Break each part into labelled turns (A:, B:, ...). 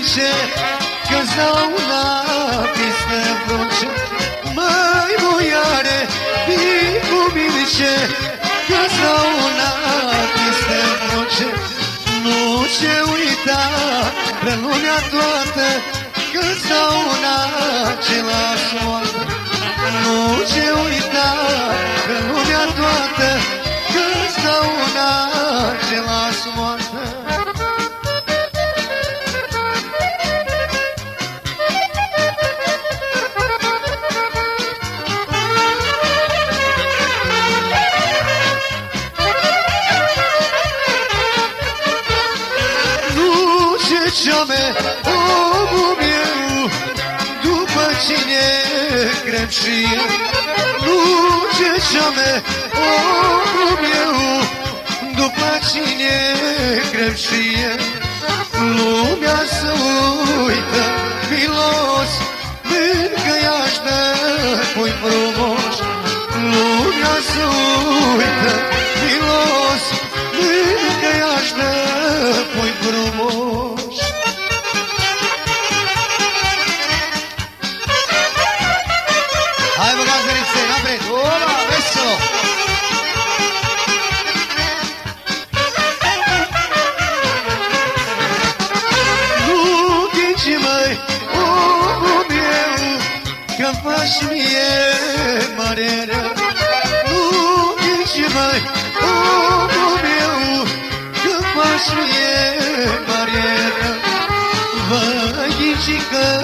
A: plânge Când zau la pistă plânge Măi muiare, vii cu mine Când zau la pistă plânge Nu ce uita, prelunea toată Când zau la același Wyciągnę obumielu Dupacinie kręczy Ludzie ciągnę obumielu Dupacinie kręczy Lumea se uită milos Mâncă i-aș da cui vreo omul meu, Că faci mie mare rău. Nu măi, omul meu, Că faci mie mare rău. Vă ghici că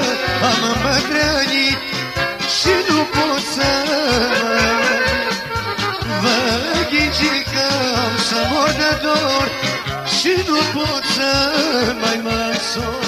A: ghici că am să mor de dor Și nu pot să mai mă sor